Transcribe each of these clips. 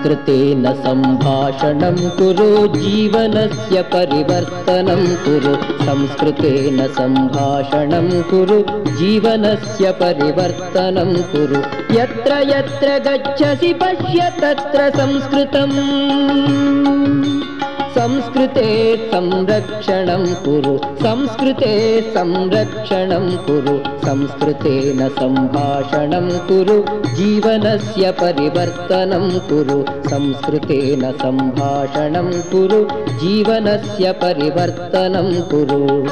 संस्कृतेन सम्भाषणं कुरु जीवनस्य परिवर्तनं कुरु संस्कृतेन सम्भाषणं कुरु जीवनस्य परिवर्तनं कुरु। यत्र यत्र गच्छसि पश्य तत्र संस्कृतम् संस्कृते संरक्षणं कुरु। संस्कृते संरक्षणं कुरु। संस्कृतेन सम्भाषणं कुरु। जीवनस्य परिवर्तनं कुरु। संस्कृतेन सम्भाषणं कुरु। जीवनस्य परिवर्तनं कुरु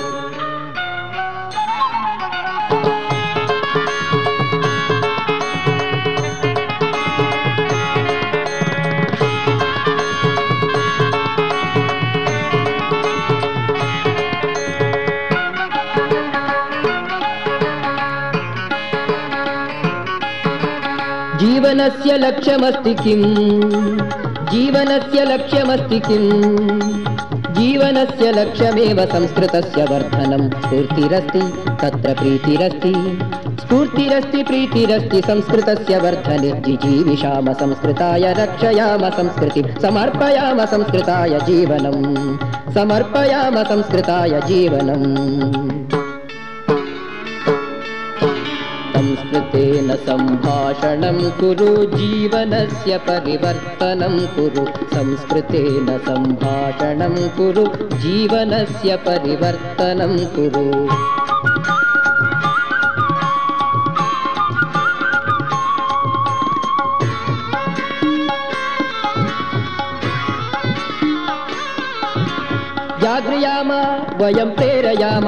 जीवनस्य लक्ष्यमस्ति किम्? जीवनस्य लक्ष्यमस्ति किम्? जीवनस्य लक्ष्यमेव संस्कृतस्य वर्धनं स्फूर्तिरस्ति, तत्र प्रीतिरस्ति। स्फूर्तिरस्ति, प्रीतिरस्ति, संस्कृतस्य वर्धने। जिजीविषाम संस्कृताय रक्षयाम संस्कृतिं। समर्पयाम संस्कृताय जीवनं समर्पयाम संस्कृताय जीवनम्। संस्कृतेन सम्भाषणं कुरु जीवनस्य परिवर्तनं कुरु संस्कृतेन सम्भाषणं कुरु जीवनस्य परिवर्तनं कुरु। जागृयाम वयं प्रेरयाम।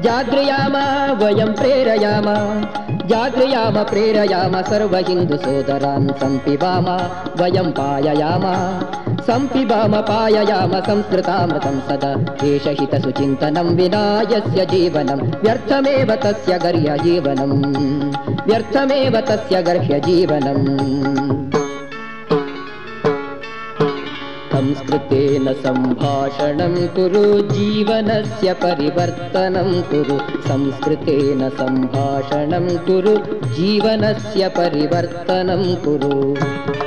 जागृयाम वयं प्रेरयाम जागृयाम प्रेरयाम सर्वहिन्दुसोदरान् सम्पिबाम वयं पाययाम। सम्पिबाम पाययाम संस्कृतामृतं सदा। देशहितसुचिन्तनं विना यस्य जीवनं व्यर्थमेव तस्य गर्ह्यजीवनं। व्यर्थमेव तस्य गर्ह्यजीवनम् संस्कृतेन सम्भाषणं कुरु जीवनस्य परिवर्तनं कुरु संस्कृतेन सम्भाषणं कुरु जीवनस्य परिवर्तनं कुरु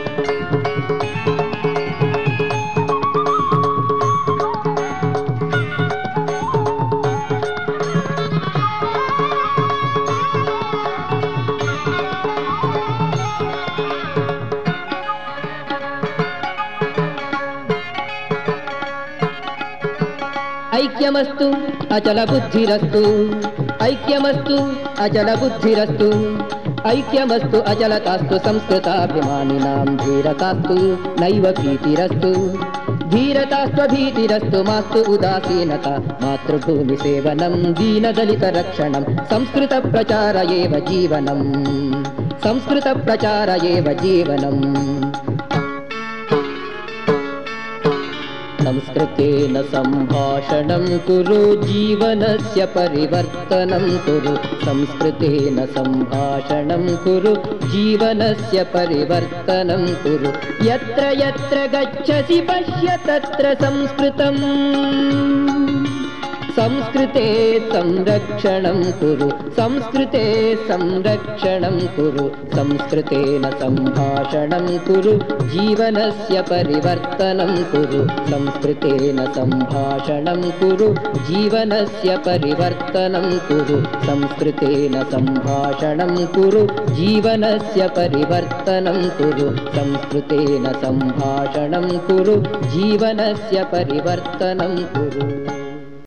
ఐక్యమస్తు అచల బుద్ధిరస్తు. ఐక్యమస్తు అచల బుద్ధిరస్తు. ఐక్యమస్తు అచల కాస్తు సంస్కృతాభిమానినాం ధీరతాస్తు నైవ ప్రీతిరస్తు ధీరతాస్వభీతిరస్తు మాస్తు ఉదాసీనత మాతృభూమి సేవనం దీనదలిత రక్షణం సంస్కృత ప్రచార జీవనం. సంస్కృత ప్రచార జీవనం. संस्कृतेन सम्भाषणं कुरु जीवनस्य परिवर्तनं कुरु। संस्कृतेन सम्भाषणं कुरु जीवनस्य परिवर्तनं कुरु। यत्र यत्र गच्छसि पश्य तत्र संस्कृतम् संस्कृते संरक्षणं कुरु। संस्कृते संरक्षणं कुरु। संस्कृतेन सम्भाषणं कुरु। जीवनस्य परिवर्तनं कुरु। संस्कृतेन सम्भाषणं कुरु। जीवनस्य परिवर्तनं कुरु। संस्कृतेन सम्भाषणं कुरु। जीवनस्य परिवर्तनं कुरु। संस्कृतेन सम्भाषणं कुरु। जीवनस्य परिवर्तनं कुरु